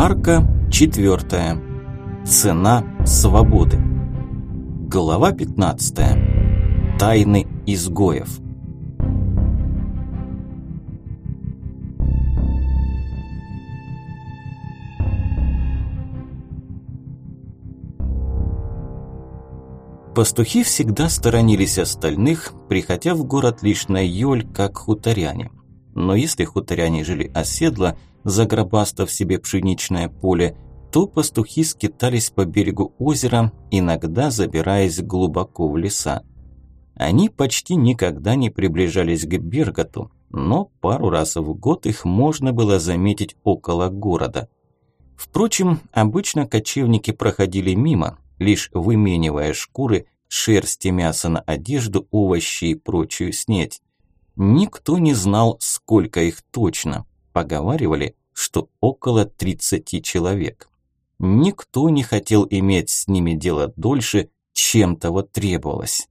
Арка четвертая. Цена свободы. Глава 15. Тайны изгоев. Пастухи всегда сторонились остальных, приходя в город лишь на Йоль, как хуторяне. Но если хуторяне жили оседло, загробастав себе пшеничное поле, то пастухи скитались по берегу озера, иногда забираясь глубоко в леса. Они почти никогда не приближались к Берготу, но пару раз в год их можно было заметить около города. Впрочем, обычно кочевники проходили мимо, лишь выменивая шкуры, шерсть и мясо на одежду, овощи и прочую снеть. Никто не знал, сколько их точно. Поговаривали, что около 30 человек. Никто не хотел иметь с ними дело дольше, чем того требовалось.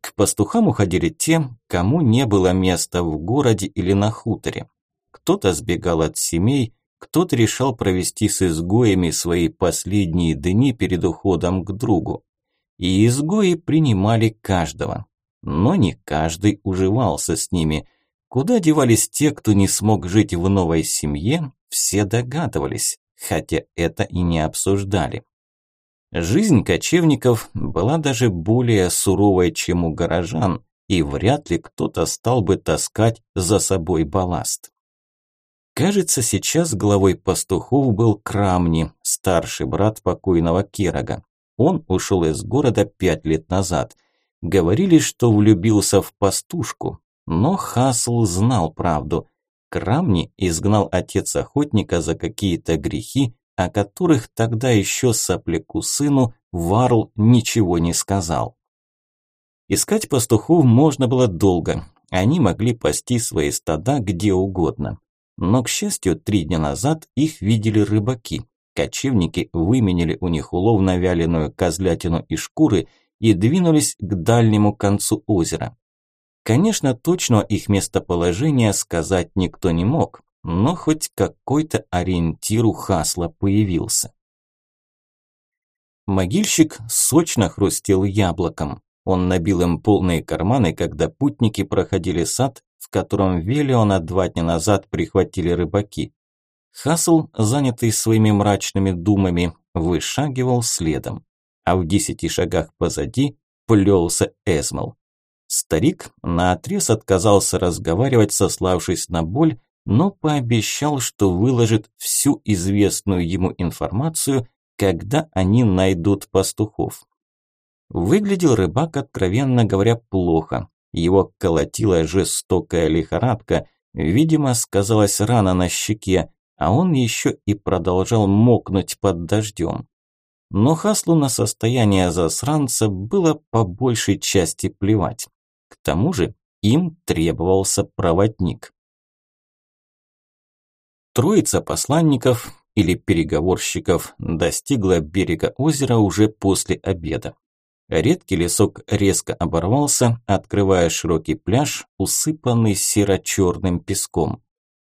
К пастухам уходили те, кому не было места в городе или на хуторе. Кто-то сбегал от семей, кто-то решал провести с изгоями свои последние дни перед уходом к другу. И изгои принимали каждого. Но не каждый уживался с ними. Куда девались те, кто не смог жить в новой семье, все догадывались, хотя это и не обсуждали. Жизнь кочевников была даже более суровой, чем у горожан, и вряд ли кто-то стал бы таскать за собой балласт. Кажется, сейчас главой пастухов был Крамни, старший брат покойного Керога. Он ушел из города пять лет назад. Говорили, что влюбился в пастушку, но Хасл знал правду. Крамни изгнал отец охотника за какие-то грехи, о которых тогда еще сопляку сыну Варл ничего не сказал. Искать пастухов можно было долго, они могли пасти свои стада где угодно. Но, к счастью, три дня назад их видели рыбаки. Кочевники выменили у них улов на вяленую козлятину и шкуры и двинулись к дальнему концу озера. Конечно, точно их местоположение сказать никто не мог, но хоть какой-то ориентир у Хасла появился. Могильщик сочно хрустел яблоком. Он набил им полные карманы, когда путники проходили сад, в котором Велиона два дня назад прихватили рыбаки. Хасл, занятый своими мрачными думами, вышагивал следом, а в десяти шагах позади плелся Эзмал. Старик наотрез отказался разговаривать, сославшись на боль, но пообещал, что выложит всю известную ему информацию, когда они найдут пастухов. Выглядел рыбак, откровенно говоря, плохо. Его колотила жестокая лихорадка, видимо, сказалась рана на щеке, а он еще и продолжал мокнуть под дождем. Но Хаслу на состояние засранца было по большей части плевать. К тому же им требовался проводник. Троица посланников или переговорщиков достигла берега озера уже после обеда. Редкий лесок резко оборвался, открывая широкий пляж, усыпанный серо-черным песком.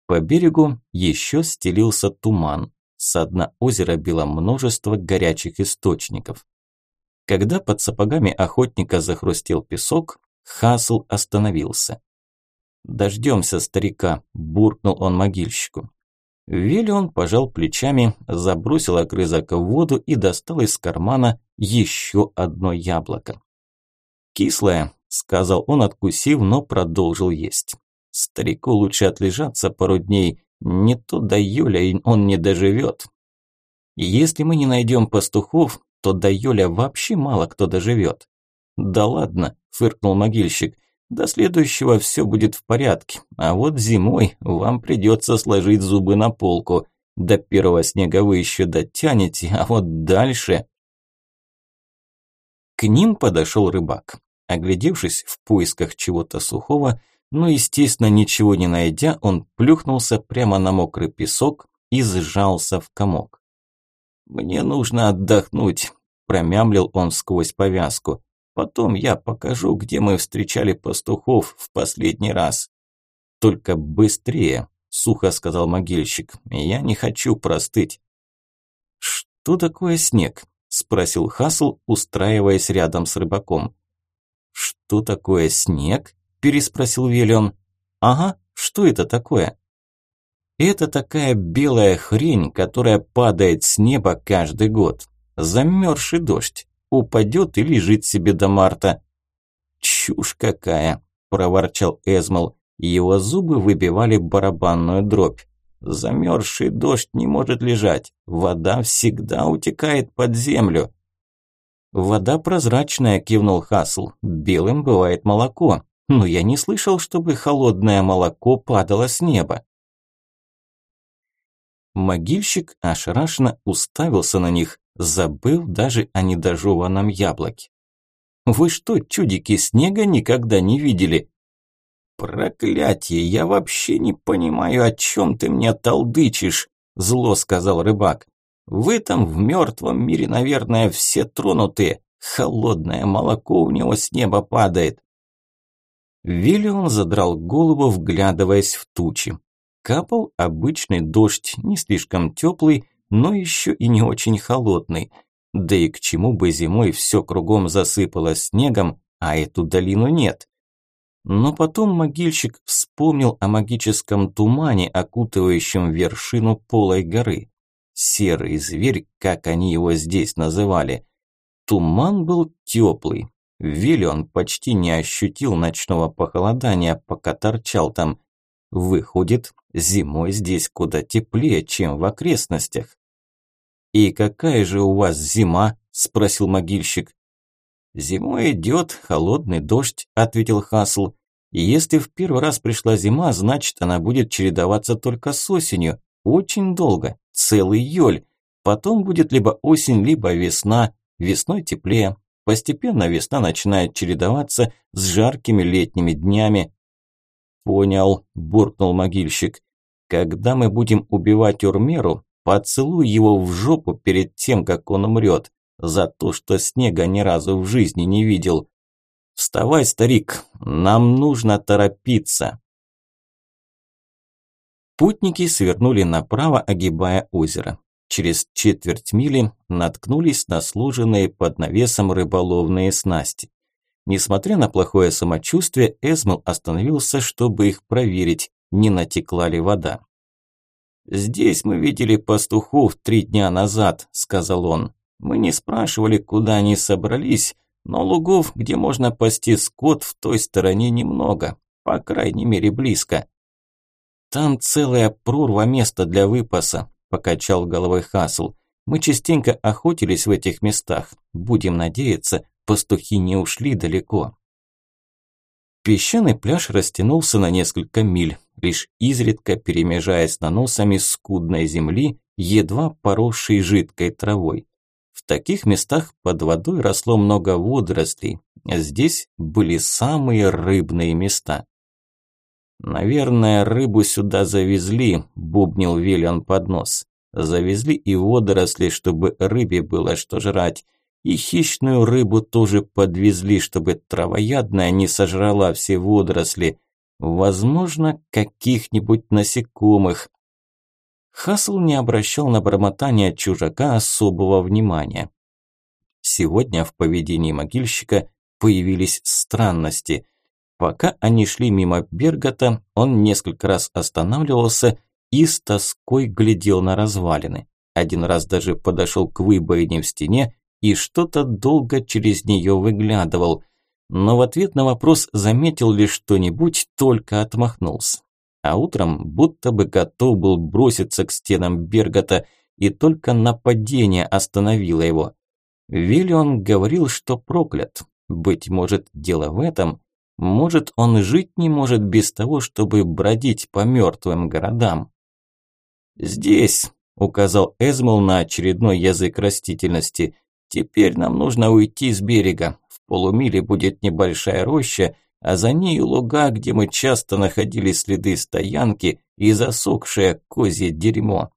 По берегу еще стелился туман. С дна озера било множество горячих источников. Когда под сапогами охотника захрустел песок, Хасл остановился. «Дождемся старика», – буркнул он могильщику. Велион пожал плечами, забросил огрызок в воду и достал из кармана еще одно яблоко. «Кислое», – сказал он, откусив, но продолжил есть. «Старику лучше отлежаться пару дней, не то до Юля он не доживет. Если мы не найдем пастухов, то до Юля вообще мало кто доживет. «Да ладно», – фыркнул могильщик, – «до следующего все будет в порядке, а вот зимой вам придется сложить зубы на полку. До первого снега вы еще дотянете, а вот дальше...» К ним подошел рыбак. Оглядевшись в поисках чего-то сухого, но, естественно, ничего не найдя, он плюхнулся прямо на мокрый песок и сжался в комок. «Мне нужно отдохнуть», – промямлил он сквозь повязку. Потом я покажу, где мы встречали пастухов в последний раз. Только быстрее, сухо сказал могильщик. Я не хочу простыть. Что такое снег? Спросил Хасл, устраиваясь рядом с рыбаком. Что такое снег? Переспросил Велион. Ага, что это такое? Это такая белая хрень, которая падает с неба каждый год. Замерзший дождь. Упадет и лежит себе до марта. Чушь какая, проворчал Эзмал. Его зубы выбивали барабанную дробь. Замерзший дождь не может лежать. Вода всегда утекает под землю. Вода прозрачная, кивнул Хасл. Белым бывает молоко. Но я не слышал, чтобы холодное молоко падало с неба. Могильщик ошарашенно уставился на них, забыв даже о недожеванном яблоке. «Вы что, чудики, снега никогда не видели?» «Проклятие, я вообще не понимаю, о чем ты мне толдычишь», – зло сказал рыбак. «Вы там в мертвом мире, наверное, все тронутые. Холодное молоко у него с неба падает». Виллион задрал голову, вглядываясь в тучи. Капал обычный дождь, не слишком теплый, но еще и не очень холодный. Да и к чему бы зимой все кругом засыпало снегом, а эту долину нет. Но потом могильщик вспомнил о магическом тумане, окутывающем вершину полой горы. Серый зверь, как они его здесь называли. Туман был теплый. Виллион почти не ощутил ночного похолодания, пока торчал там. Выходит, зимой здесь куда теплее, чем в окрестностях. «И какая же у вас зима?» – спросил могильщик. «Зимой идет холодный дождь», – ответил Хасл. «И если в первый раз пришла зима, значит, она будет чередоваться только с осенью. Очень долго, целый июль. Потом будет либо осень, либо весна. Весной теплее. Постепенно весна начинает чередоваться с жаркими летними днями, «Понял», – буркнул могильщик. «Когда мы будем убивать Урмеру, поцелуй его в жопу перед тем, как он умрет, за то, что снега ни разу в жизни не видел. Вставай, старик, нам нужно торопиться». Путники свернули направо, огибая озеро. Через четверть мили наткнулись на сложенные под навесом рыболовные снасти. Несмотря на плохое самочувствие, Эзмел остановился, чтобы их проверить, не натекла ли вода. «Здесь мы видели пастухов три дня назад», – сказал он. «Мы не спрашивали, куда они собрались, но лугов, где можно пасти скот, в той стороне немного, по крайней мере близко». «Там целая прорва места для выпаса», – покачал головой Хасл. «Мы частенько охотились в этих местах. Будем надеяться, пастухи не ушли далеко. Песчаный пляж растянулся на несколько миль, лишь изредка перемежаясь наносами скудной земли, едва поросшей жидкой травой. В таких местах под водой росло много водорослей, а здесь были самые рыбные места. «Наверное, рыбу сюда завезли», – бубнил Виллиан под нос. «Завезли и водоросли, чтобы рыбе было что жрать. И хищную рыбу тоже подвезли, чтобы травоядная не сожрала все водоросли. Возможно, каких-нибудь насекомых. Хасл не обращал на бормотание чужака особого внимания. Сегодня в поведении могильщика появились странности. Пока они шли мимо Бергота, он несколько раз останавливался и с тоской глядел на развалины. Один раз даже подошел к выбоине в стене и что-то долго через нее выглядывал, но в ответ на вопрос заметил ли что-нибудь, только отмахнулся. А утром будто бы готов был броситься к стенам Бергота, и только нападение остановило его. Виллион говорил, что проклят. Быть может, дело в этом? Может, он жить не может без того, чтобы бродить по мертвым городам? «Здесь», – указал Эзмол на очередной язык растительности – Теперь нам нужно уйти с берега. В полумиле будет небольшая роща, а за ней луга, где мы часто находили следы стоянки и засохшее козье дерьмо.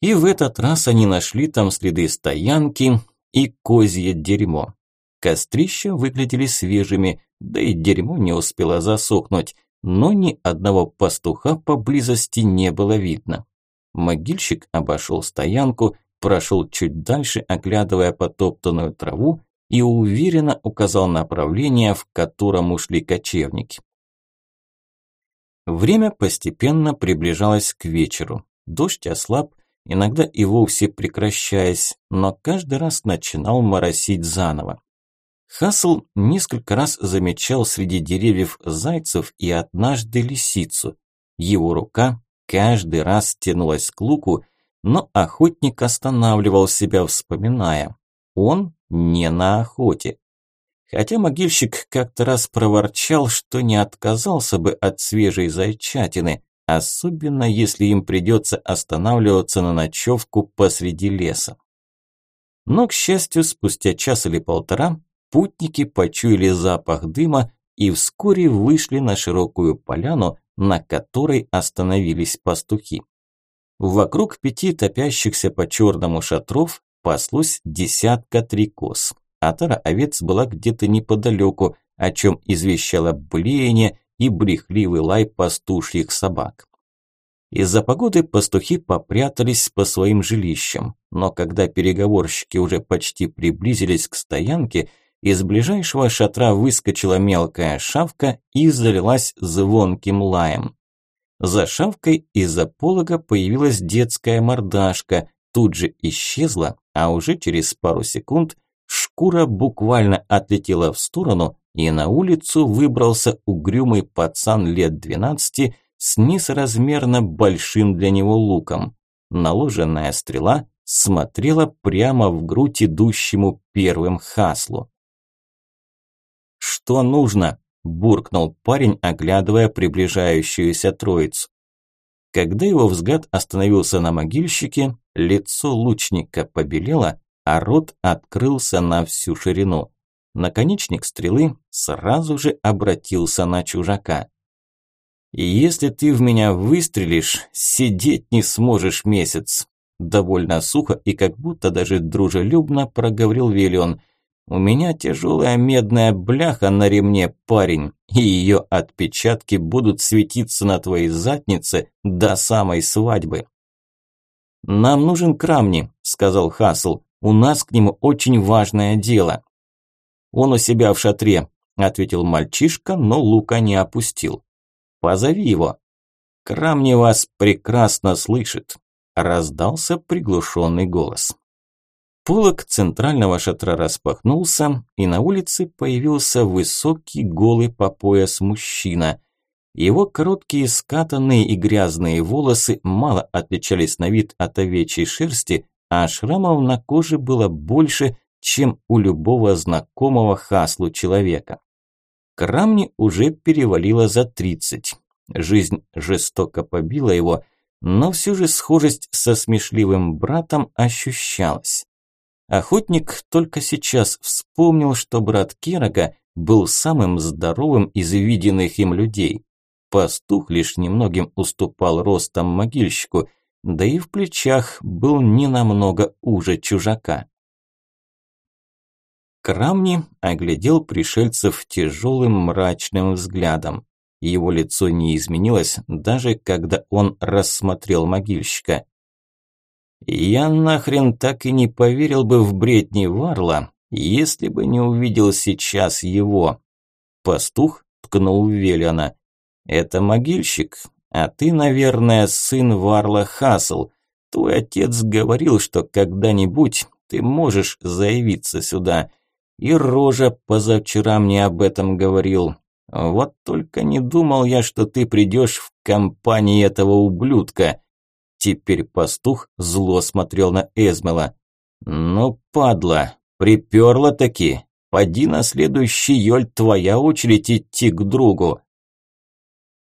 И в этот раз они нашли там следы стоянки и козье дерьмо. Кострища выглядели свежими, да и дерьмо не успело засохнуть, но ни одного пастуха поблизости не было видно. Могильщик обошел стоянку, прошел чуть дальше, оглядывая потоптанную траву и уверенно указал направление, в котором ушли кочевники. Время постепенно приближалось к вечеру. Дождь ослаб, иногда и вовсе прекращаясь, но каждый раз начинал моросить заново. Хасл несколько раз замечал среди деревьев зайцев и однажды лисицу. Его рука каждый раз тянулась к луку, но охотник останавливал себя, вспоминая. Он не на охоте. Хотя могильщик как-то раз проворчал, что не отказался бы от свежей зайчатины, особенно если им придется останавливаться на ночевку посреди леса. Но, к счастью, спустя час или полтора путники почуяли запах дыма и вскоре вышли на широкую поляну, на которой остановились пастухи. Вокруг пяти топящихся по черному шатров паслось десятка три коз. А тара овец была где-то неподалеку, о чем извещало блеяние и брехливый лай пастушьих собак. Из-за погоды пастухи попрятались по своим жилищам, но когда переговорщики уже почти приблизились к стоянке, из ближайшего шатра выскочила мелкая шавка и залилась звонким лаем. За шавкой из-за полога появилась детская мордашка, тут же исчезла, а уже через пару секунд шкура буквально отлетела в сторону, и на улицу выбрался угрюмый пацан лет двенадцати с несоразмерно большим для него луком. Наложенная стрела смотрела прямо в грудь идущему первым хаслу. «Что нужно?» – буркнул парень, оглядывая приближающуюся троицу. Когда его взгляд остановился на могильщике, лицо лучника побелело, а рот открылся на всю ширину. Наконечник стрелы сразу же обратился на чужака. «Если ты в меня выстрелишь, сидеть не сможешь месяц», довольно сухо и как будто даже дружелюбно проговорил Велион. У меня тяжелая медная бляха на ремне, парень, и ее отпечатки будут светиться на твоей заднице до самой свадьбы. Нам нужен Крамни, сказал Хасл. У нас к нему очень важное дело. Он у себя в шатре, ответил мальчишка, но лука не опустил. Позови его. Крамни вас прекрасно слышит, раздался приглушенный голос. Полок центрального шатра распахнулся, и на улице появился высокий голый по пояс мужчина. Его короткие скатанные и грязные волосы мало отличались на вид от овечьей шерсти, а шрамов на коже было больше, чем у любого знакомого Хаслу человека. Крамни уже перевалило за тридцать. Жизнь жестоко побила его, но все же схожесть со смешливым братом ощущалась. Охотник только сейчас вспомнил, что брат Керага был самым здоровым из виденных им людей. Пастух лишь немногим уступал ростом могильщику, да и в плечах был не намного уже чужака. Крамни оглядел пришельцев тяжелым мрачным взглядом. Его лицо не изменилось, даже когда он рассмотрел могильщика. Я нахрен так и не поверил бы в бредни Варла, если бы не увидел сейчас его. Пастух ткнул Велиана. Это могильщик, а ты, наверное, сын Варла Хасл. Твой отец говорил, что когда-нибудь ты можешь заявиться сюда. И Рожа позавчера мне об этом говорил. Вот только не думал я, что ты придешь в компании этого ублюдка. Теперь пастух зло смотрел на Эзмела. «Ну, падла, приперла таки. Поди на следующий ёль твоя очередь идти к другу».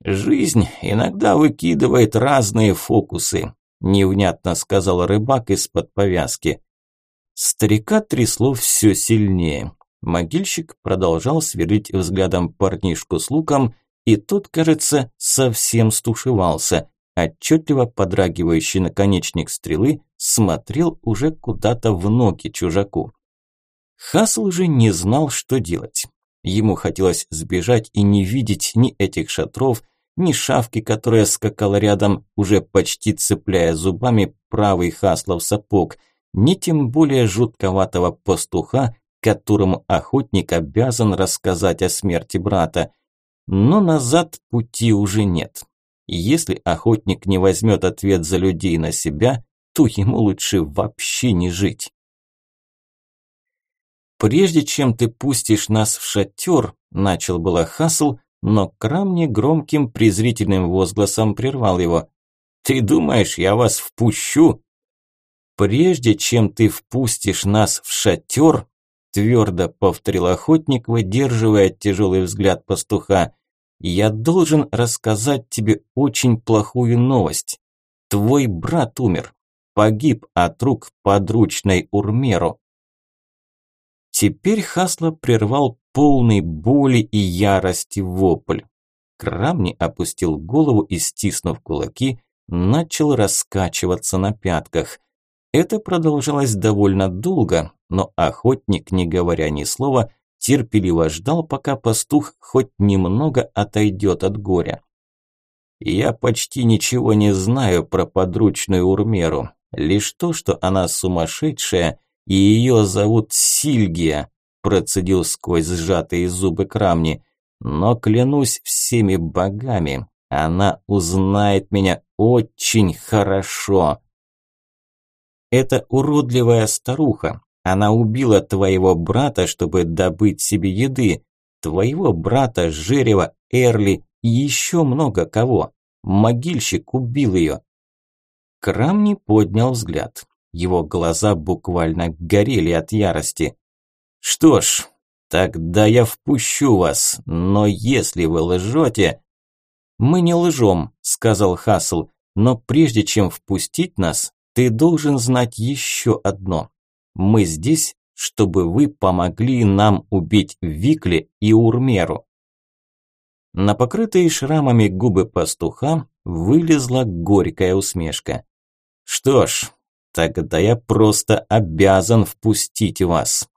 «Жизнь иногда выкидывает разные фокусы», – невнятно сказал рыбак из-под повязки. Старика трясло все сильнее. Могильщик продолжал сверлить взглядом парнишку с луком, и тот, кажется, совсем стушевался. Отчетливо подрагивающий наконечник стрелы смотрел уже куда-то в ноги чужаку. Хасл уже не знал, что делать. Ему хотелось сбежать и не видеть ни этих шатров, ни шавки, которая скакала рядом, уже почти цепляя зубами правый Хаслов сапог, ни тем более жутковатого пастуха, которому охотник обязан рассказать о смерти брата. Но назад пути уже нет. Если охотник не возьмет ответ за людей на себя, то ему лучше вообще не жить. «Прежде чем ты пустишь нас в шатер», – начал было Хасл, но Крамни громким презрительным возгласом прервал его. «Ты думаешь, я вас впущу?» «Прежде чем ты впустишь нас в шатер», – твердо повторил охотник, выдерживая тяжелый взгляд пастуха, «я должен рассказать тебе очень плохую новость. Твой брат умер, погиб от рук подручной Урмеру. Теперь Хасла прервал полный боли и ярости вопль. Крамни опустил голову и, стиснув кулаки, начал раскачиваться на пятках. Это продолжалось довольно долго, но охотник, не говоря ни слова, терпеливо ждал, пока пастух хоть немного отойдет от горя. «Я почти ничего не знаю про подручную Урмеру, лишь то, что она сумасшедшая и ее зовут Сильгия», – процедил сквозь сжатые зубы Крамни. «Но клянусь всеми богами, она узнает меня очень хорошо». «Это уродливая старуха. Она убила твоего брата, чтобы добыть себе еды. Твоего брата, Жерева, Эрли и еще много кого. Могильщик убил ее». Крамни поднял взгляд. Его глаза буквально горели от ярости. «Что ж, тогда я впущу вас, но если вы лжете...» «Мы не лжем», – сказал Хасл, «но прежде чем впустить нас, ты должен знать еще одно. Мы здесь, чтобы вы помогли нам убить Викли и Урмеру». На покрытые шрамами губы пастуха вылезла горькая усмешка. «Что ж, Тогда я просто обязан впустить вас.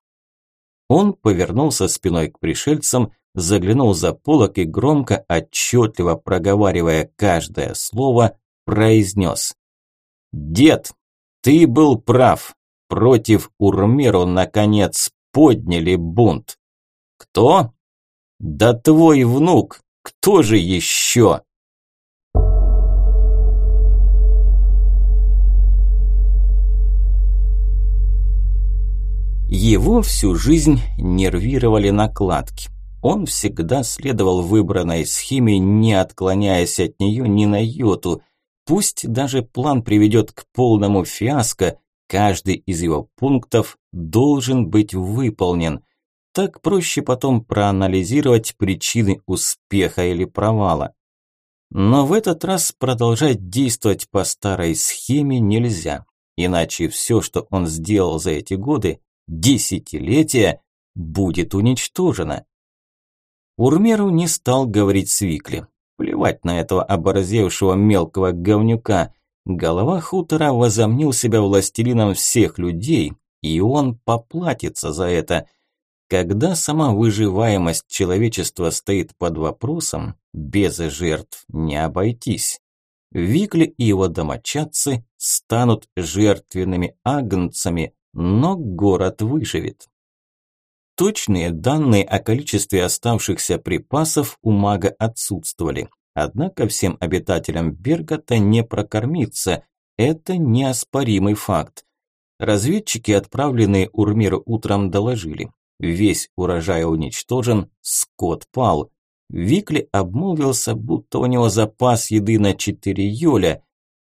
Он повернулся спиной к пришельцам, заглянул за полок и громко, отчетливо проговаривая каждое слово, произнес. «Дед, ты был прав. Против Урмеру, наконец, подняли бунт. Кто? Да твой внук. Кто же еще?» Его всю жизнь нервировали накладки. Он всегда следовал выбранной схеме, не отклоняясь от нее ни на йоту. Пусть даже план приведет к полному фиаско, каждый из его пунктов должен быть выполнен. Так проще потом проанализировать причины успеха или провала. Но в этот раз продолжать действовать по старой схеме нельзя. Иначе все, что он сделал за эти годы, десятилетия будет уничтожена. Урмеру не стал говорить с Викли. Плевать на этого оборзевшего мелкого говнюка. Голова хутора возомнил себя властелином всех людей, и он поплатится за это. Когда сама выживаемость человечества стоит под вопросом, без жертв не обойтись. Викли и его домочадцы станут жертвенными агнцами, но город выживет. Точные данные о количестве оставшихся припасов у мага отсутствовали. Однако всем обитателям Бергота не прокормиться. Это неоспоримый факт. Разведчики, отправленные Урмиру утром, доложили. Весь урожай уничтожен, скот пал. Викли обмолвился, будто у него запас еды на 4 йоля.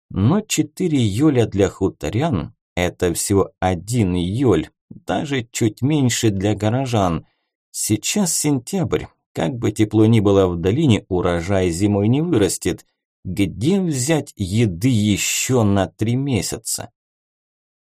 Но 4 йоля для хуторян это всего один йоль, даже чуть меньше для горожан. Сейчас сентябрь, как бы тепло ни было в долине, урожай зимой не вырастет. Где взять еды еще на три месяца?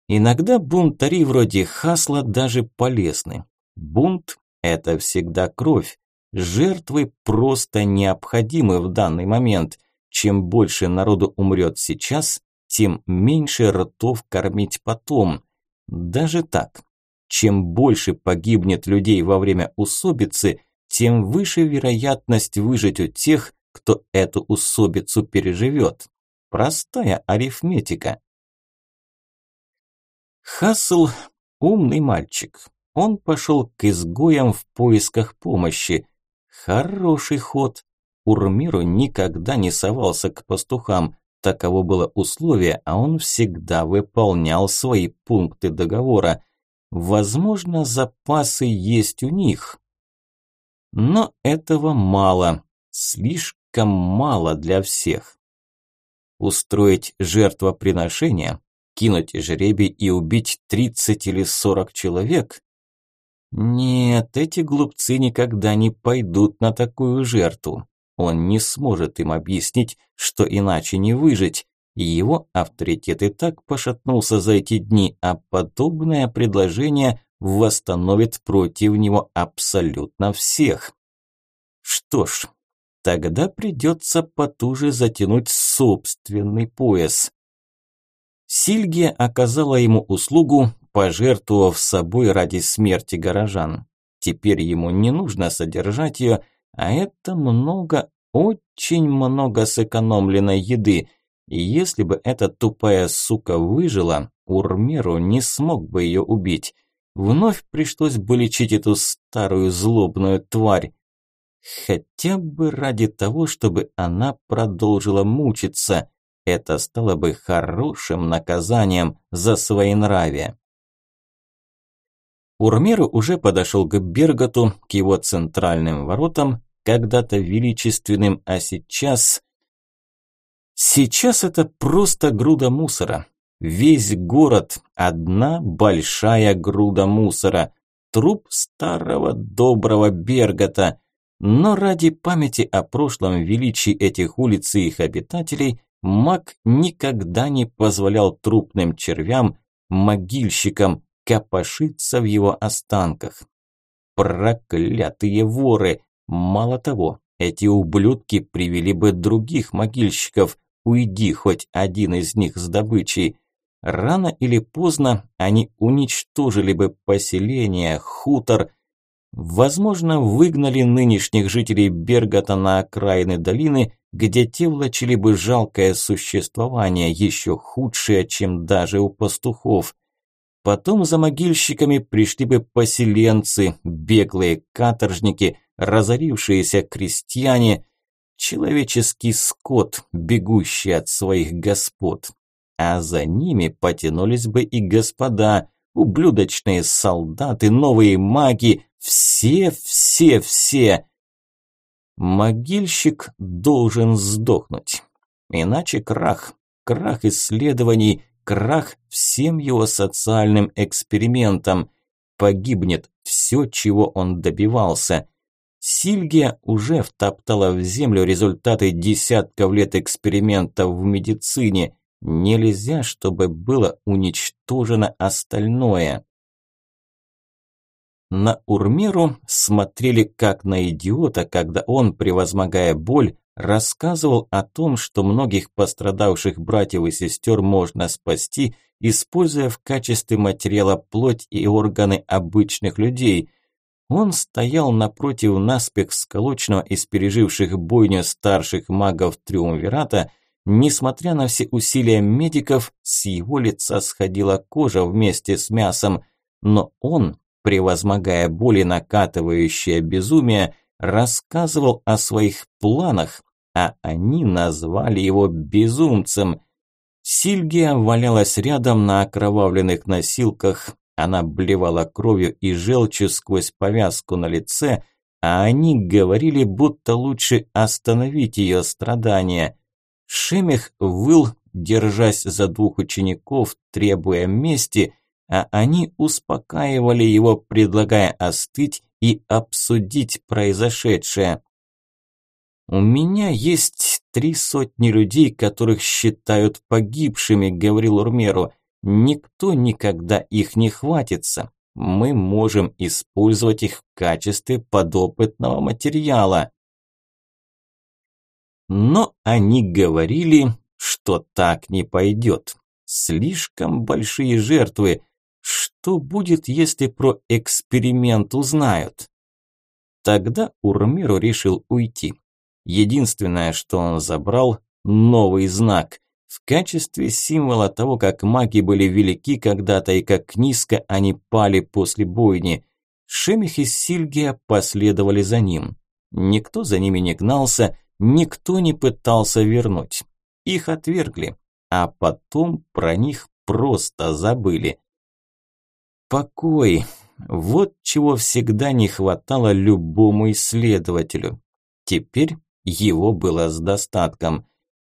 Иногда бунтари вроде Хасла даже полезны. Бунт – это всегда кровь. Жертвы просто необходимы в данный момент. Чем больше народу умрет сейчас, тем меньше ртов кормить потом. Даже так. Чем больше погибнет людей во время усобицы, тем выше вероятность выжить у тех, кто эту усобицу переживет. Простая арифметика. Хасл – умный мальчик. Он пошел к изгоям в поисках помощи. Хороший ход. Урмиру никогда не совался к пастухам, таково было условие, а он всегда выполнял свои пункты договора. Возможно, запасы есть у них. Но этого мало, слишком мало для всех. Устроить жертвоприношение, кинуть жребий и убить 30 или 40 человек? Нет, эти глупцы никогда не пойдут на такую жертву. Он не сможет им объяснить, что иначе не выжить. Его авторитет и так пошатнулся за эти дни, а подобное предложение восстановит против него абсолютно всех. Что ж, тогда придется потуже затянуть собственный пояс. Сильгия оказала ему услугу, пожертвовав собой ради смерти горожан. Теперь ему не нужно содержать ее, а это много, очень много сэкономленной еды. И если бы эта тупая сука выжила, Урмеру не смог бы ее убить. Вновь пришлось бы лечить эту старую злобную тварь. Хотя бы ради того, чтобы она продолжила мучиться. Это стало бы хорошим наказанием за своенравие. Урмеру уже подошел к Берготу, к его центральным воротам, когда-то величественным, а сейчас... Сейчас это просто груда мусора. Весь город – одна большая груда мусора. Труп старого доброго Бергота. Но ради памяти о прошлом величии этих улиц и их обитателей маг никогда не позволял трупным червям, могильщикам, копошиться в его останках. Проклятые воры! Мало того, эти ублюдки привели бы других могильщиков, уйди хоть один из них с добычей. Рано или поздно они уничтожили бы поселение, хутор, возможно, выгнали нынешних жителей Бергота на окраины долины, где те влачили бы жалкое существование, еще худшее, чем даже у пастухов – Потом за могильщиками пришли бы поселенцы, беглые каторжники, разорившиеся крестьяне, человеческий скот, бегущий от своих господ. А за ними потянулись бы и господа, ублюдочные солдаты, новые маги, все, все, все. Могильщик должен сдохнуть. Иначе крах, крах исследований, крах всем его социальным экспериментам. Погибнет все, чего он добивался. Сильгия уже втоптала в землю результаты десятков лет экспериментов в медицине. Нельзя, чтобы было уничтожено остальное. На Урмеру смотрели как на идиота, когда он, превозмогая боль, рассказывал о том, что многих пострадавших братьев и сестер можно спасти, используя в качестве материала плоть и органы обычных людей. Он стоял напротив наспех сколоченного из переживших бойню старших магов Триумвирата, несмотря на все усилия медиков, с его лица сходила кожа вместе с мясом, но он, превозмогая боли накатывающее безумие, рассказывал о своих планах, а они назвали его безумцем. Сильгия валялась рядом на окровавленных носилках, она блевала кровью и желчью сквозь повязку на лице, а они говорили, будто лучше остановить ее страдания. Шемех выл, держась за двух учеников, требуя мести, а они успокаивали его, предлагая остыть и обсудить произошедшее. «У меня есть три сотни людей, которых считают погибшими», – говорил Урмеру. «Никто никогда их не хватится. Мы можем использовать их в качестве подопытного материала». Но они говорили, что так не пойдет. Слишком большие жертвы. Что будет, если про эксперимент узнают? Тогда Урмеру решил уйти. Единственное, что он забрал – новый знак. В качестве символа того, как маги были велики когда-то и как низко они пали после бойни. Шемих и Сильгия последовали за ним. Никто за ними не гнался, никто не пытался вернуть. Их отвергли, а потом про них просто забыли. Покой. Вот чего всегда не хватало любому исследователю. Теперь его было с достатком.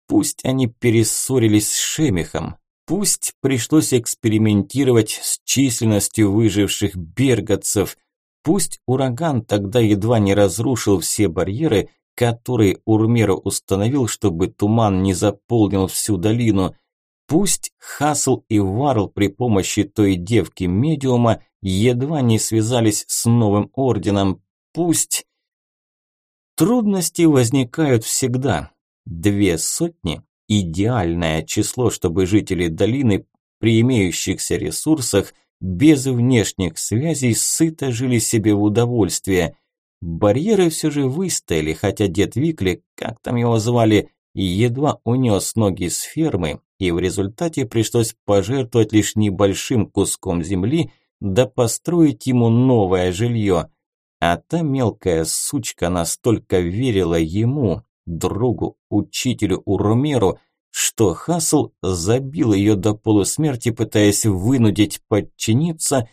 Пусть они перессорились с Шемихом, пусть пришлось экспериментировать с численностью выживших берготцев, пусть ураган тогда едва не разрушил все барьеры, которые Урмеро установил, чтобы туман не заполнил всю долину, пусть Хасл и Варл при помощи той девки-медиума едва не связались с новым орденом, пусть... Трудности возникают всегда, Две сотни – идеальное число, чтобы жители долины при имеющихся ресурсах без внешних связей сыто жили себе в удовольствие. Барьеры все же выстояли, хотя дед Викли, как там его звали, едва унес ноги с фермы, и в результате пришлось пожертвовать лишь небольшим куском земли, да построить ему новое жилье. А та мелкая сучка настолько верила ему, другу, учителю Урумеру, что Хасл забил ее до полусмерти, пытаясь вынудить подчиниться,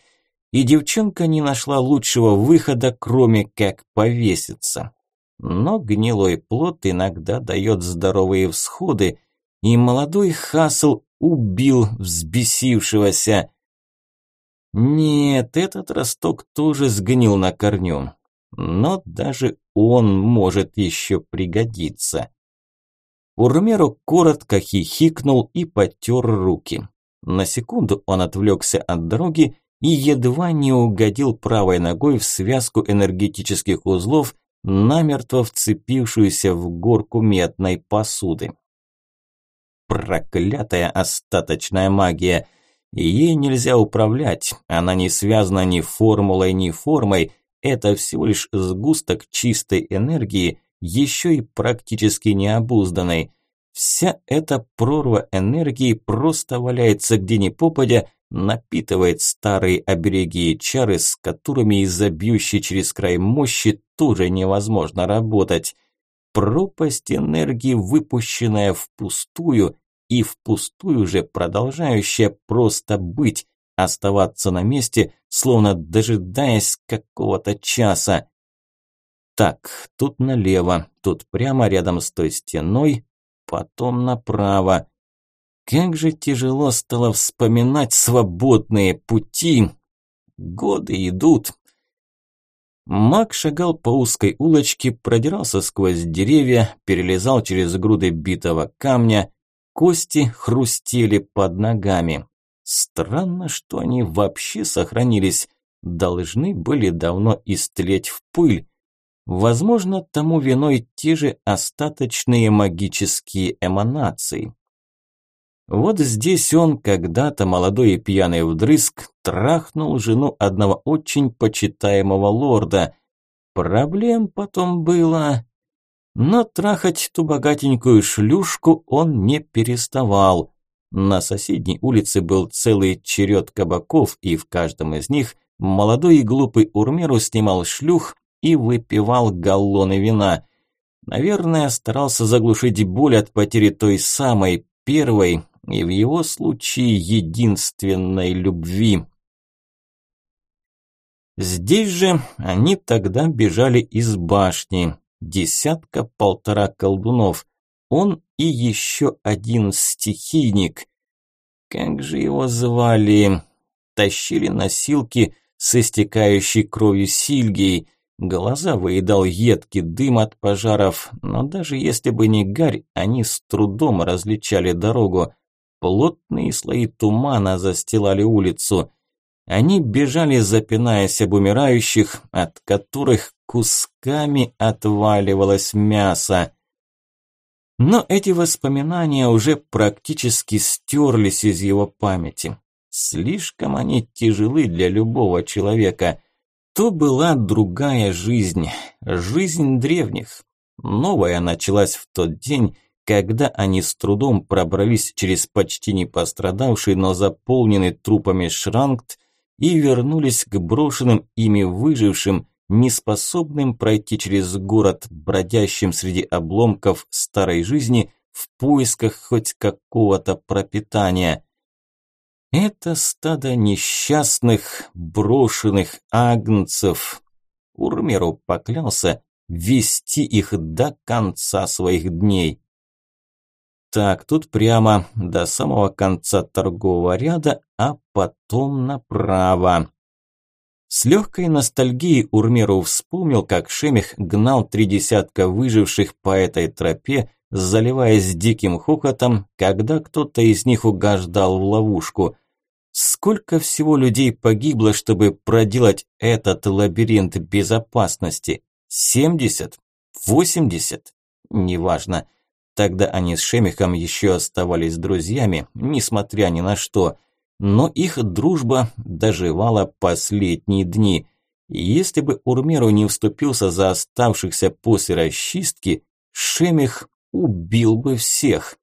и девчонка не нашла лучшего выхода, кроме как повеситься. Но гнилой плод иногда дает здоровые всходы, и молодой Хасл убил взбесившегося. Нет, этот росток тоже сгнил на корню но даже он может еще пригодиться. Урмеру коротко хихикнул и потер руки. На секунду он отвлекся от дороги и едва не угодил правой ногой в связку энергетических узлов, намертво вцепившуюся в горку медной посуды. Проклятая остаточная магия! Ей нельзя управлять, она не связана ни формулой, ни формой, это всего лишь сгусток чистой энергии, еще и практически необузданной. Вся эта прорва энергии просто валяется где ни попадя, напитывает старые обереги и чары, с которыми из-за бьющей через край мощи тоже невозможно работать. Пропасть энергии, выпущенная впустую, и впустую же продолжающая просто быть, оставаться на месте, словно дожидаясь какого-то часа. Так, тут налево, тут прямо рядом с той стеной, потом направо. Как же тяжело стало вспоминать свободные пути. Годы идут. Маг шагал по узкой улочке, продирался сквозь деревья, перелезал через груды битого камня. Кости хрустели под ногами. Странно, что они вообще сохранились. Должны были давно истлеть в пыль. Возможно, тому виной те же остаточные магические эманации. Вот здесь он, когда-то молодой и пьяный вдрызг, трахнул жену одного очень почитаемого лорда. Проблем потом было... Но трахать ту богатенькую шлюшку он не переставал. На соседней улице был целый черед кабаков, и в каждом из них молодой и глупый Урмеру снимал шлюх и выпивал галлоны вина. Наверное, старался заглушить боль от потери той самой первой и в его случае единственной любви. Здесь же они тогда бежали из башни, десятка-полтора колдунов – он и еще один стихийник. Как же его звали? Тащили носилки с истекающей кровью Сильгией. Глаза выедал едкий дым от пожаров, но даже если бы не гарь, они с трудом различали дорогу. Плотные слои тумана застилали улицу. Они бежали, запинаясь об умирающих, от которых кусками отваливалось мясо. Но эти воспоминания уже практически стерлись из его памяти. Слишком они тяжелы для любого человека. То была другая жизнь, жизнь древних. Новая началась в тот день, когда они с трудом пробрались через почти не пострадавший, но заполненный трупами шранкт и вернулись к брошенным ими выжившим, неспособным пройти через город, бродящим среди обломков старой жизни в поисках хоть какого-то пропитания. Это стадо несчастных, брошенных агнцев. Урмеру поклялся вести их до конца своих дней. Так, тут прямо до самого конца торгового ряда, а потом направо. С легкой ностальгией Урмеру вспомнил, как Шемих гнал три десятка выживших по этой тропе, заливаясь диким хохотом, когда кто-то из них угождал в ловушку. Сколько всего людей погибло, чтобы проделать этот лабиринт безопасности? Семьдесят? Восемьдесят? Неважно. Тогда они с Шемихом еще оставались друзьями, несмотря ни на что. Но их дружба доживала последние дни. Если бы Урмеру не вступился за оставшихся после расчистки, Шемих убил бы всех.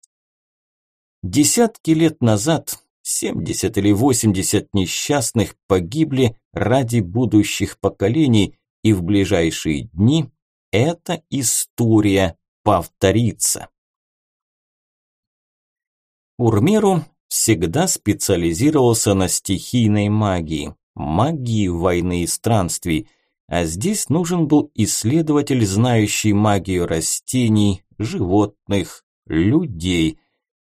Десятки лет назад 70 или 80 несчастных погибли ради будущих поколений, и в ближайшие дни эта история повторится. Урмеру всегда специализировался на стихийной магии, магии войны и странствий, а здесь нужен был исследователь, знающий магию растений, животных, людей.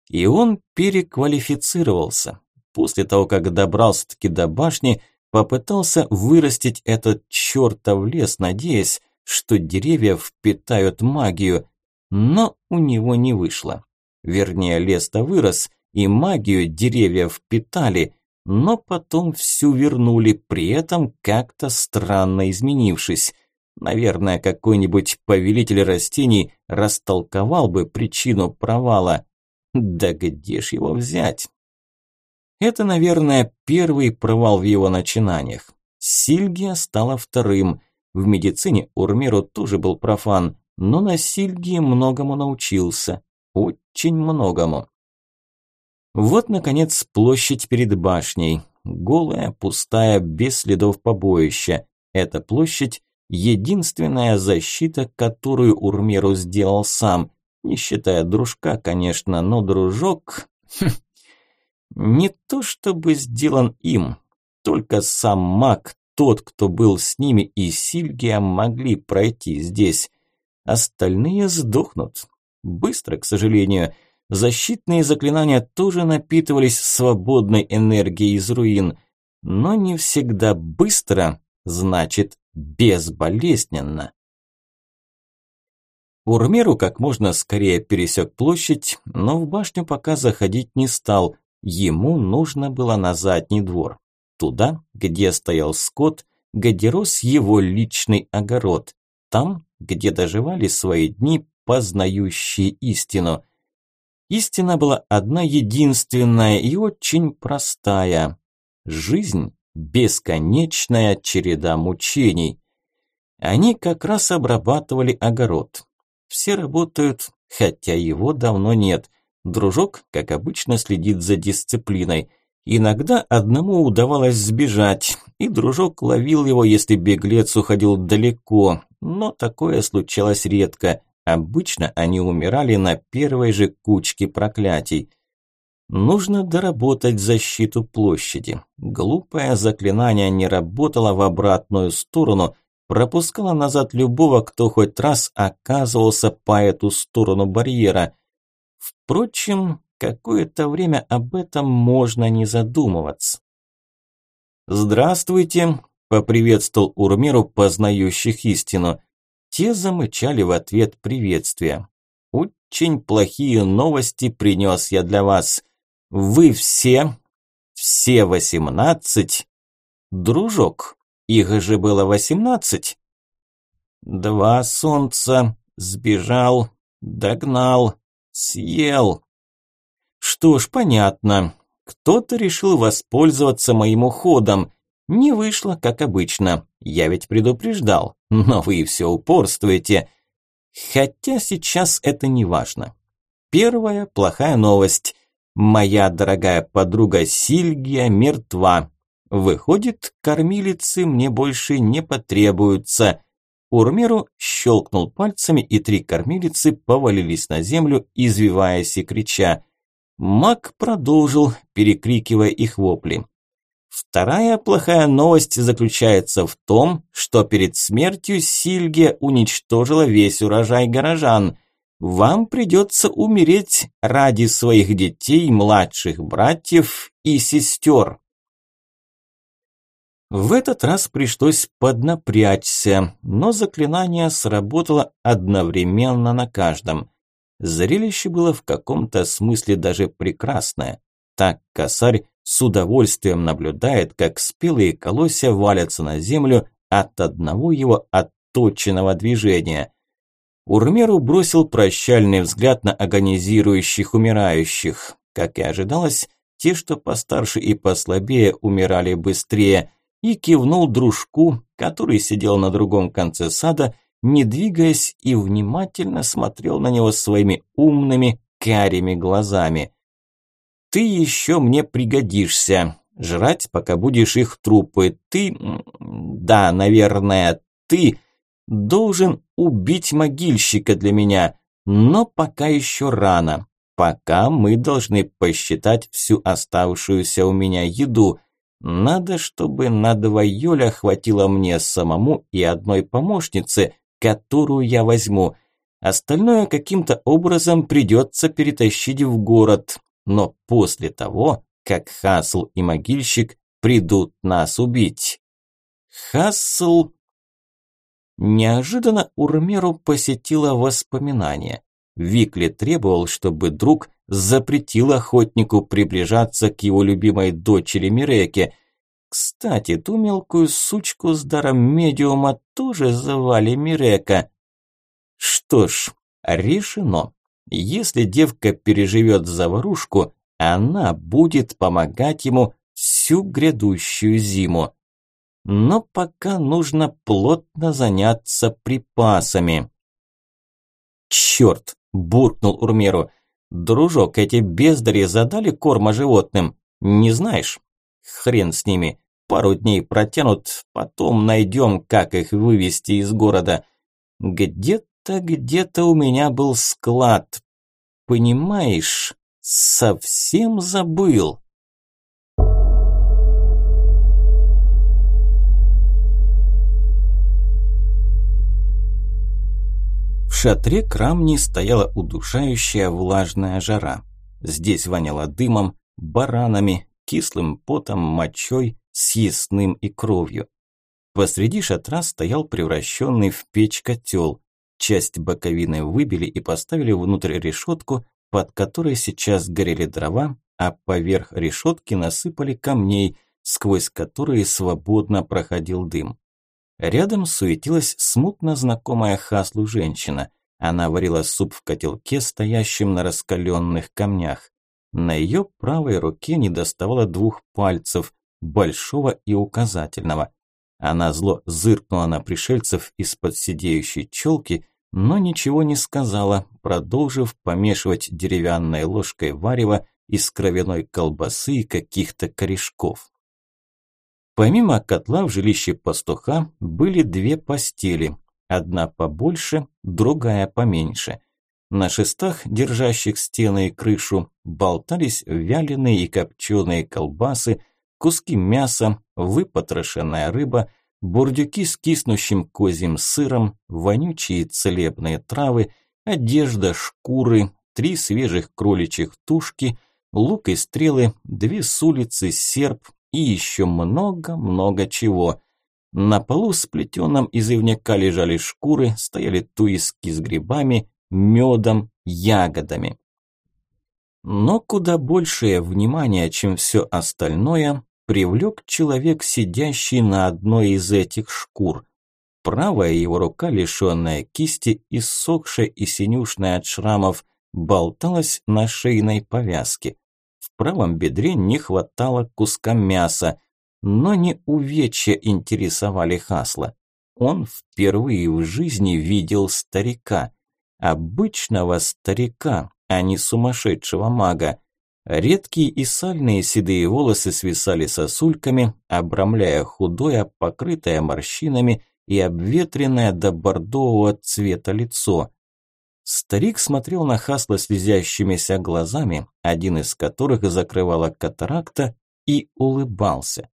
И он переквалифицировался. После того, как добрался-таки до башни, попытался вырастить этот чертов лес, надеясь, что деревья впитают магию, но у него не вышло. Вернее, лес-то вырос, и магию деревья впитали, но потом всю вернули, при этом как-то странно изменившись. Наверное, какой-нибудь повелитель растений растолковал бы причину провала. Да где ж его взять? Это, наверное, первый провал в его начинаниях. Сильгия стала вторым. В медицине Урмеру тоже был профан, но на Сильгии многому научился очень многому. Вот, наконец, площадь перед башней. Голая, пустая, без следов побоища. Эта площадь – единственная защита, которую Урмеру сделал сам. Не считая дружка, конечно, но дружок... Хм, не то чтобы сделан им. Только сам маг, тот, кто был с ними, и Сильгия могли пройти здесь. Остальные сдохнут. Быстро, к сожалению. Защитные заклинания тоже напитывались свободной энергией из руин. Но не всегда быстро, значит безболезненно. Урмеру как можно скорее пересек площадь, но в башню пока заходить не стал. Ему нужно было на задний двор. Туда, где стоял скот, где рос его личный огород. Там, где доживали свои дни познающие истину. Истина была одна единственная и очень простая. Жизнь – бесконечная череда мучений. Они как раз обрабатывали огород. Все работают, хотя его давно нет. Дружок, как обычно, следит за дисциплиной. Иногда одному удавалось сбежать, и дружок ловил его, если беглец уходил далеко, но такое случалось редко, Обычно они умирали на первой же кучке проклятий. Нужно доработать защиту площади. Глупое заклинание не работало в обратную сторону, пропускало назад любого, кто хоть раз оказывался по эту сторону барьера. Впрочем, какое-то время об этом можно не задумываться. «Здравствуйте», – поприветствовал Урмеру познающих истину. Те замычали в ответ приветствия. «Очень плохие новости принес я для вас. Вы все, все восемнадцать...» «Дружок, их же было восемнадцать?» «Два солнца, сбежал, догнал, съел». «Что ж, понятно. Кто-то решил воспользоваться моим уходом. Не вышло, как обычно. Я ведь предупреждал, но вы все упорствуете. Хотя сейчас это не важно. Первая плохая новость. Моя дорогая подруга Сильгия мертва. Выходит, кормилицы мне больше не потребуются. Урмеру щелкнул пальцами, и три кормилицы повалились на землю, извиваясь и крича. Мак продолжил, перекрикивая их вопли. Вторая плохая новость заключается в том, что перед смертью Сильге уничтожила весь урожай горожан. Вам придется умереть ради своих детей, младших братьев и сестер. В этот раз пришлось поднапрячься, но заклинание сработало одновременно на каждом. Зрелище было в каком-то смысле даже прекрасное. Так косарь с удовольствием наблюдает, как спелые колосья валятся на землю от одного его отточенного движения. Урмеру бросил прощальный взгляд на агонизирующих умирающих. Как и ожидалось, те, что постарше и послабее, умирали быстрее, и кивнул дружку, который сидел на другом конце сада, не двигаясь и внимательно смотрел на него своими умными карими глазами. Ты еще мне пригодишься. Жрать, пока будешь их трупы. Ты, да, наверное, ты должен убить могильщика для меня. Но пока еще рано. Пока мы должны посчитать всю оставшуюся у меня еду. Надо, чтобы на два Йоля хватило мне самому и одной помощнице, которую я возьму. Остальное каким-то образом придется перетащить в город но после того, как Хасл и могильщик придут нас убить. Хасл... Неожиданно Урмеру посетило воспоминание. Викли требовал, чтобы друг запретил охотнику приближаться к его любимой дочери Миреке. Кстати, ту мелкую сучку с даром медиума тоже звали Мирека. Что ж, решено. Если девка переживет заварушку, она будет помогать ему всю грядущую зиму. Но пока нужно плотно заняться припасами. «Черт!» – буркнул Урмеру. «Дружок, эти бездари задали корма животным? Не знаешь? Хрен с ними. Пару дней протянут, потом найдем, как их вывести из города. Где где-то, где-то у меня был склад. Понимаешь, совсем забыл. В шатре Крамни стояла удушающая влажная жара. Здесь воняло дымом, баранами, кислым потом, мочой, съестным и кровью. Посреди шатра стоял превращенный в печь котел. Часть боковины выбили и поставили внутрь решетку, под которой сейчас горели дрова, а поверх решетки насыпали камней, сквозь которые свободно проходил дым. Рядом суетилась смутно знакомая Хаслу женщина. Она варила суп в котелке, стоящем на раскаленных камнях. На ее правой руке не доставало двух пальцев, большого и указательного. Она зло зыркнула на пришельцев из-под сидеющей челки но ничего не сказала, продолжив помешивать деревянной ложкой варево из кровяной колбасы и каких-то корешков. Помимо котла в жилище пастуха были две постели, одна побольше, другая поменьше. На шестах, держащих стены и крышу, болтались вяленые и копченые колбасы, куски мяса, выпотрошенная рыба – бурдюки с киснущим козьим сыром, вонючие целебные травы, одежда, шкуры, три свежих кроличьих тушки, лук и стрелы, две с улицы, серп и еще много-много чего. На полу, сплетенном из ивняка, лежали шкуры, стояли туиски с грибами, медом, ягодами. Но куда большее внимание, чем все остальное, привлек человек, сидящий на одной из этих шкур. Правая его рука, лишенная кисти, иссохшая и синюшная от шрамов, болталась на шейной повязке. В правом бедре не хватало куска мяса, но не увечья интересовали Хасла. Он впервые в жизни видел старика. обычного старика, а не сумасшедшего мага. Редкие и сальные седые волосы свисали сосульками, обрамляя худое, покрытое морщинами и обветренное до бордового цвета лицо. Старик смотрел на Хасла слезящимися глазами, один из которых закрывала катаракта, и улыбался.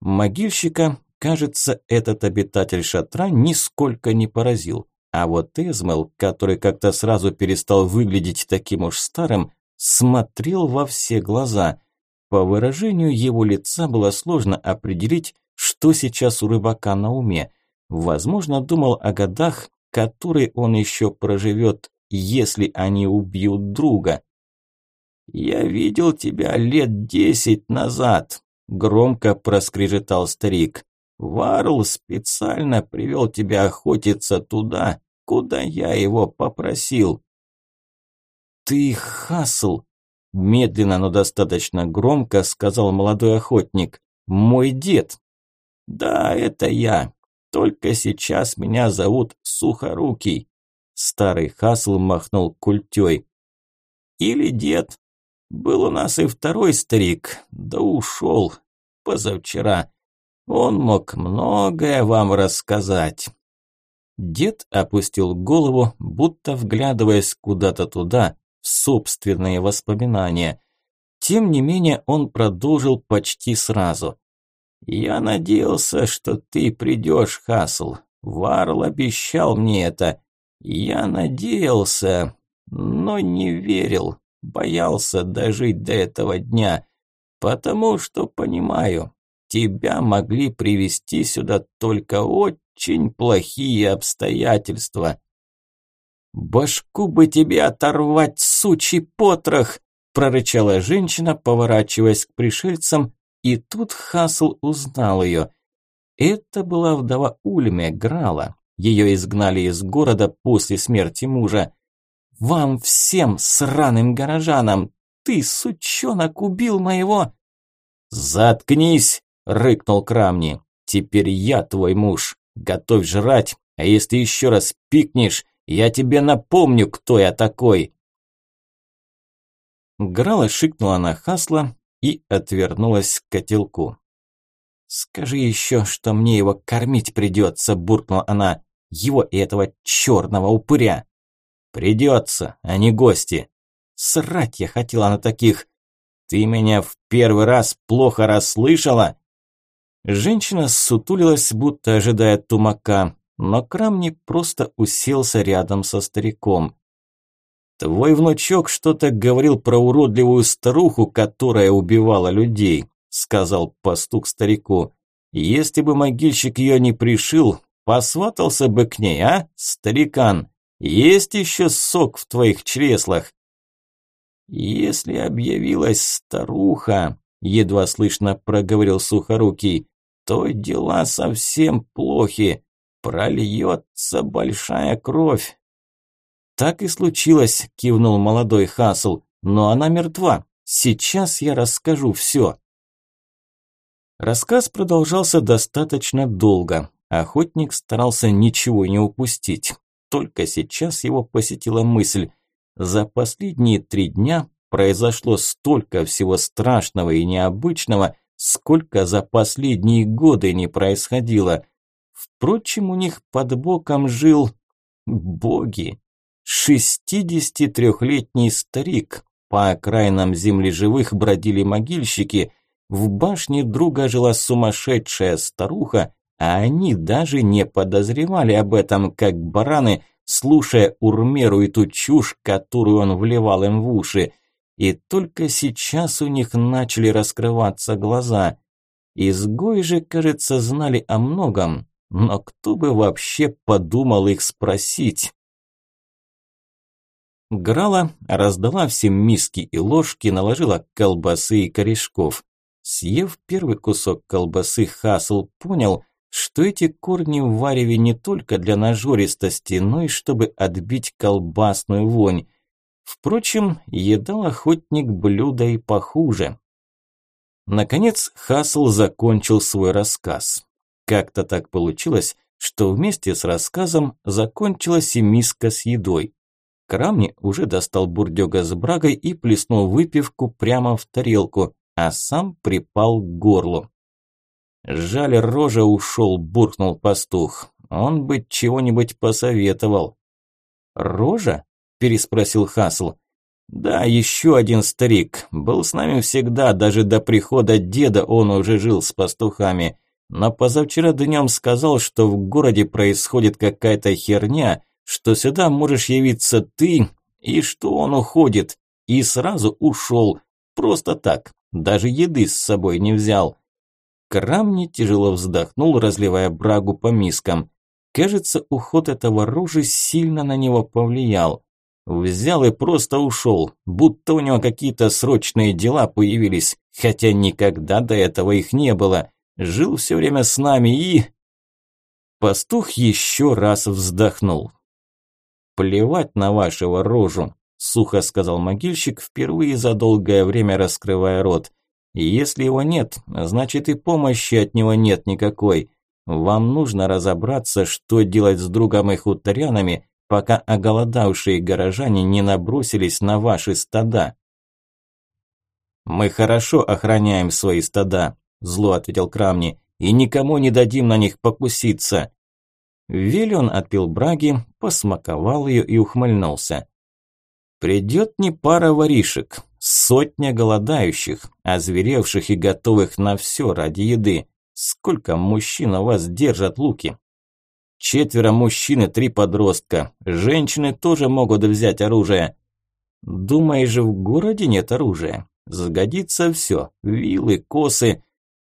Могильщика, кажется, этот обитатель шатра нисколько не поразил, а вот Эзмел, который как-то сразу перестал выглядеть таким уж старым, смотрел во все глаза. По выражению его лица было сложно определить, что сейчас у рыбака на уме. Возможно, думал о годах, которые он еще проживет, если они убьют друга. «Я видел тебя лет десять назад», – громко проскрежетал старик. «Варл специально привел тебя охотиться туда, куда я его попросил». «Ты Хасл!» – медленно, но достаточно громко сказал молодой охотник. «Мой дед!» «Да, это я. Только сейчас меня зовут Сухорукий». Старый Хасл махнул культей. «Или дед. Был у нас и второй старик, да ушел позавчера. Он мог многое вам рассказать». Дед опустил голову, будто вглядываясь куда-то туда, собственные воспоминания. Тем не менее, он продолжил почти сразу. «Я надеялся, что ты придешь, Хасл. Варл обещал мне это. Я надеялся, но не верил, боялся дожить до этого дня, потому что понимаю, тебя могли привести сюда только очень плохие обстоятельства. «Башку бы тебе оторвать, сучий потрох!» прорычала женщина, поворачиваясь к пришельцам, и тут Хасл узнал ее. Это была вдова Ульме Грала. Ее изгнали из города после смерти мужа. «Вам всем, сраным горожанам! Ты, сучонок, убил моего...» «Заткнись!» – рыкнул Крамни. «Теперь я твой муж. Готовь жрать, а если еще раз пикнешь, я тебе напомню, кто я такой!» Грала шикнула на Хасла и отвернулась к котелку. «Скажи еще, что мне его кормить придется», – буркнула она. «Его и этого черного упыря». «Придется, а не гости». «Срать я хотела на таких». «Ты меня в первый раз плохо расслышала?» Женщина сутулилась, будто ожидая тумака, но Крамни просто уселся рядом со стариком. «Твой внучок что-то говорил про уродливую старуху, которая убивала людей», сказал пастух старику. «Если бы могильщик ее не пришил, посватался бы к ней, а, старикан? Есть еще сок в твоих чреслах?» «Если объявилась старуха», едва слышно проговорил Сухорукий, то дела совсем плохи прольется большая кровь. Так и случилось, кивнул молодой Хасл, но она мертва. Сейчас я расскажу все. Рассказ продолжался достаточно долго. Охотник старался ничего не упустить. Только сейчас его посетила мысль. За последние три дня произошло столько всего страшного и необычного, сколько за последние годы не происходило. Впрочем, у них под боком жил... боги. 63-летний старик. По окраинам земли живых бродили могильщики. В башне друга жила сумасшедшая старуха, а они даже не подозревали об этом, как бараны, слушая Урмеру и ту чушь, которую он вливал им в уши. И только сейчас у них начали раскрываться глаза. Изгои же, кажется, знали о многом, но кто бы вообще подумал их спросить? Грала раздала всем миски и ложки, наложила колбасы и корешков. Съев первый кусок колбасы, Хасл понял, что эти корни в вареве не только для нажористости, но и чтобы отбить колбасную вонь. Впрочем, едал охотник блюда и похуже. Наконец Хасл закончил свой рассказ. Как-то так получилось, что вместе с рассказом закончилась и миска с едой. Крамни уже достал бурдёга с брагой и плеснул выпивку прямо в тарелку, а сам припал к горлу. «Жаль, рожа ушел», – буркнул пастух. «Он бы чего-нибудь посоветовал». «Рожа?» – переспросил Хасл. «Да, еще один старик. Был с нами всегда, даже до прихода деда он уже жил с пастухами. Но позавчера днем сказал, что в городе происходит какая-то херня, что сюда можешь явиться ты, и что он уходит. И сразу ушел. Просто так. Даже еды с собой не взял. Крамни тяжело вздохнул, разливая брагу по мискам. Кажется, уход этого ружи сильно на него повлиял. Взял и просто ушел, будто у него какие-то срочные дела появились, хотя никогда до этого их не было. Жил все время с нами и... Пастух еще раз вздохнул. «Плевать на вашего рожу», – сухо сказал могильщик, впервые за долгое время раскрывая рот. «Если его нет, значит и помощи от него нет никакой. Вам нужно разобраться, что делать с другом и хуторянами, пока оголодавшие горожане не набросились на ваши стада». «Мы хорошо охраняем свои стада», – зло ответил Крамни, – «и никому не дадим на них покуситься. Виллион отпил браги, посмаковал ее и ухмыльнулся. Придет не пара воришек, сотня голодающих, озверевших и готовых на все ради еды. Сколько мужчин у вас держат луки? Четверо мужчин и три подростка. Женщины тоже могут взять оружие. Думаешь, в городе нет оружия? Сгодится все. Вилы, косы.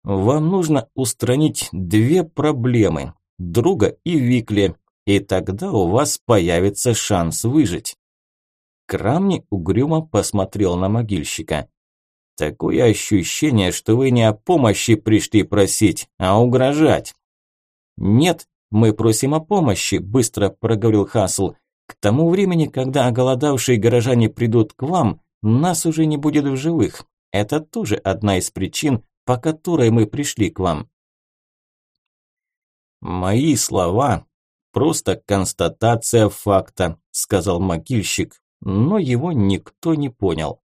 Вам нужно устранить две проблемы друга и Викли, и тогда у вас появится шанс выжить. Крамни угрюмо посмотрел на могильщика. Такое ощущение, что вы не о помощи пришли просить, а угрожать. Нет, мы просим о помощи, быстро проговорил Хасл. К тому времени, когда оголодавшие горожане придут к вам, нас уже не будет в живых. Это тоже одна из причин, по которой мы пришли к вам. «Мои слова – просто констатация факта», – сказал могильщик, но его никто не понял.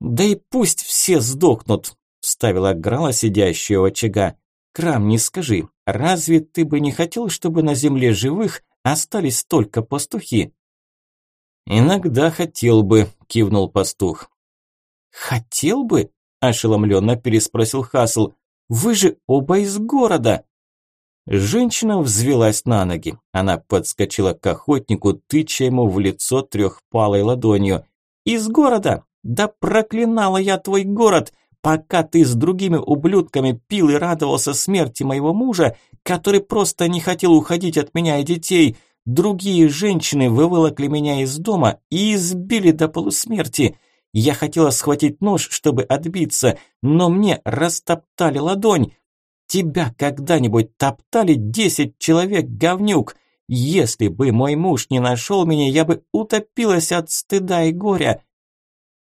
«Да и пусть все сдохнут», – вставила Грала, сидящая у очага. «Крам, не скажи, разве ты бы не хотел, чтобы на земле живых остались только пастухи?» «Иногда хотел бы», – кивнул пастух. «Хотел бы?» – ошеломленно переспросил Хасл. «Вы же оба из города!» Женщина взвелась на ноги. Она подскочила к охотнику, тыча ему в лицо трехпалой ладонью. «Из города! Да проклинала я твой город! Пока ты с другими ублюдками пил и радовался смерти моего мужа, который просто не хотел уходить от меня и детей, другие женщины выволокли меня из дома и избили до полусмерти!» Я хотела схватить нож, чтобы отбиться, но мне растоптали ладонь. Тебя когда-нибудь топтали десять человек, говнюк? Если бы мой муж не нашел меня, я бы утопилась от стыда и горя.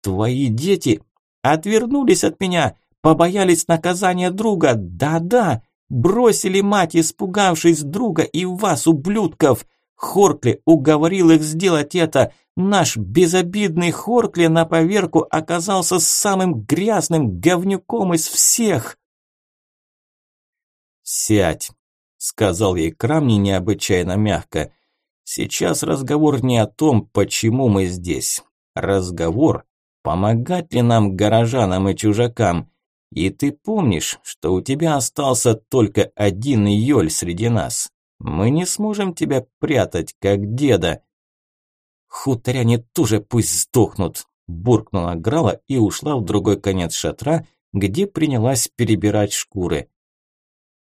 Твои дети отвернулись от меня, побоялись наказания друга. Да-да, бросили мать, испугавшись друга и вас, ублюдков. Хоркли уговорил их сделать это. Наш безобидный Хоркли на поверку оказался самым грязным говнюком из всех. «Сядь», – сказал ей Крамни необычайно мягко. «Сейчас разговор не о том, почему мы здесь. Разговор, помогать ли нам горожанам и чужакам. И ты помнишь, что у тебя остался только один Йоль среди нас. Мы не сможем тебя прятать, как деда». «Хуторяне тоже пусть сдохнут», – буркнула Грала и ушла в другой конец шатра, где принялась перебирать шкуры.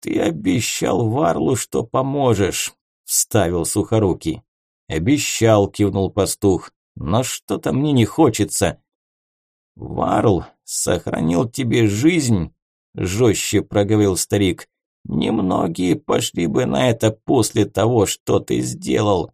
«Ты обещал Варлу, что поможешь», – вставил Сухорукий. «Обещал», – кивнул пастух, – «но что-то мне не хочется». «Варл сохранил тебе жизнь», – жестче проговорил старик. «Немногие пошли бы на это после того, что ты сделал».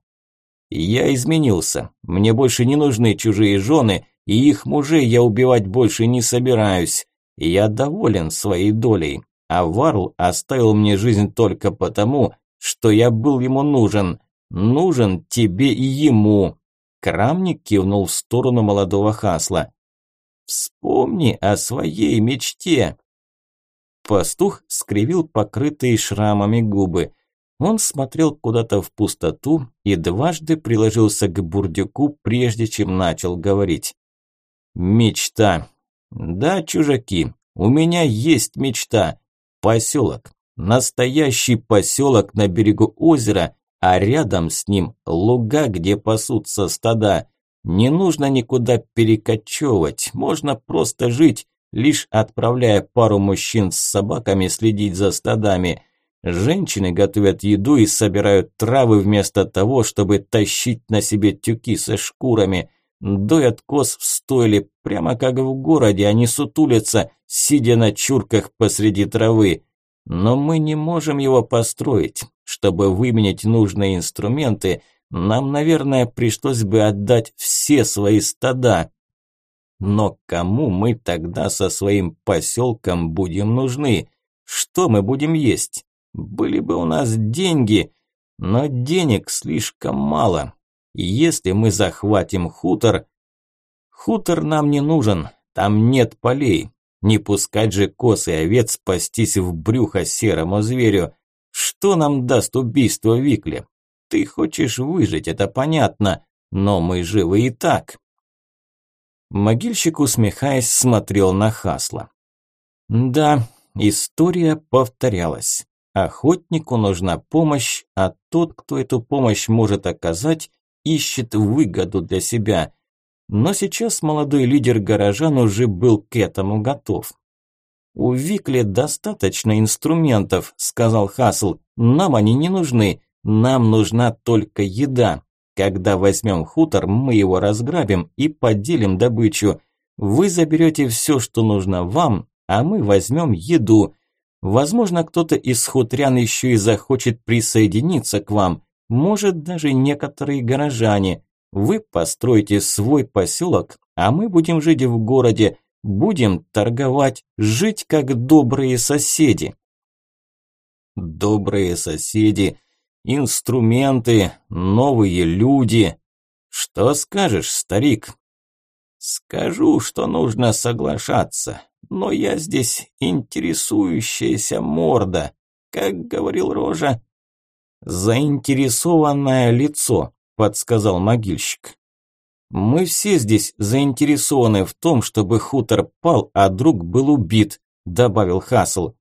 «Я изменился. Мне больше не нужны чужие жены, и их мужей я убивать больше не собираюсь. Я доволен своей долей а Варл оставил мне жизнь только потому, что я был ему нужен. Нужен тебе и ему. Крамник кивнул в сторону молодого Хасла. Вспомни о своей мечте. Пастух скривил покрытые шрамами губы. Он смотрел куда-то в пустоту и дважды приложился к бурдюку, прежде чем начал говорить. «Мечта. Да, чужаки, у меня есть мечта. Поселок. Настоящий поселок на берегу озера, а рядом с ним луга, где пасутся стада. Не нужно никуда перекочевывать, можно просто жить, лишь отправляя пару мужчин с собаками следить за стадами. Женщины готовят еду и собирают травы вместо того, чтобы тащить на себе тюки со шкурами. Доят коз в стойле, прямо как в городе, они сутулятся, сидя на чурках посреди травы. Но мы не можем его построить. Чтобы выменять нужные инструменты, нам, наверное, пришлось бы отдать все свои стада. Но кому мы тогда со своим поселком будем нужны? Что мы будем есть? Были бы у нас деньги, но денег слишком мало. Если мы захватим хутор... Хутор нам не нужен, там нет полей. Не пускать же коз и овец спастись в брюхо серому зверю. Что нам даст убийство Викли? Ты хочешь выжить, это понятно, но мы живы и так. Могильщик, усмехаясь, смотрел на Хасла. Да, история повторялась. Охотнику нужна помощь, а тот, кто эту помощь может оказать, ищет выгоду для себя. Но сейчас молодой лидер горожан уже был к этому готов. «У Викли достаточно инструментов», – сказал Хасл. «Нам они не нужны. Нам нужна только еда. Когда возьмем хутор, мы его разграбим и поделим добычу. Вы заберете все, что нужно вам, а мы возьмем еду. Возможно, кто-то из хутрян еще и захочет присоединиться к вам, может даже некоторые горожане. Вы построите свой поселок, а мы будем жить в городе, будем торговать, жить как добрые соседи. Добрые соседи, инструменты, новые люди. Что скажешь, старик? Скажу, что нужно соглашаться но я здесь интересующаяся морда, как говорил Рожа. Заинтересованное лицо, подсказал могильщик. Мы все здесь заинтересованы в том, чтобы хутор пал, а друг был убит, добавил Хасл.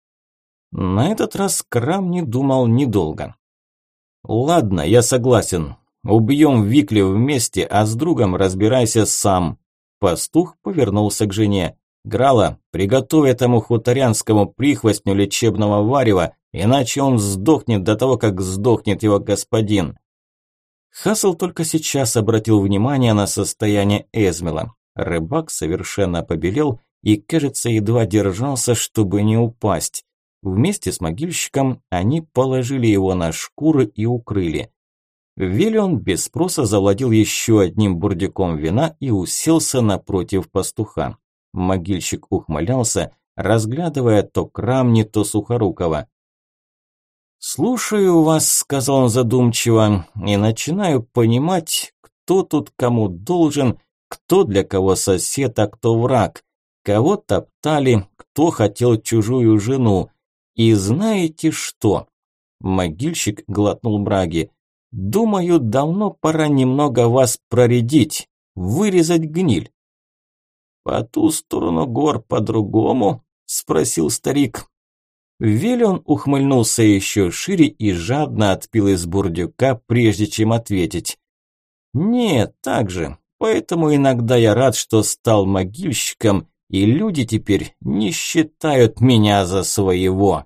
На этот раз Крам не думал недолго. Ладно, я согласен. Убьем Викли вместе, а с другом разбирайся сам. Пастух повернулся к жене. Грала, приготовь этому хуторянскому прихвостню лечебного варева, иначе он сдохнет до того, как сдохнет его господин. Хасл только сейчас обратил внимание на состояние Эзмела. Рыбак совершенно побелел и, кажется, едва держался, чтобы не упасть. Вместе с могильщиком они положили его на шкуры и укрыли. Виллион без спроса завладел еще одним бурдюком вина и уселся напротив пастуха. Могильщик ухмылялся, разглядывая то Крамни, то Сухорукова. «Слушаю вас», – сказал он задумчиво, – «и начинаю понимать, кто тут кому должен, кто для кого сосед, а кто враг, кого топтали, кто хотел чужую жену. И знаете что?» Могильщик глотнул браги. «Думаю, давно пора немного вас проредить, вырезать гниль. «По ту сторону гор по-другому?» – спросил старик. Велион ухмыльнулся еще шире и жадно отпил из бурдюка, прежде чем ответить. «Нет, так же. Поэтому иногда я рад, что стал могильщиком, и люди теперь не считают меня за своего».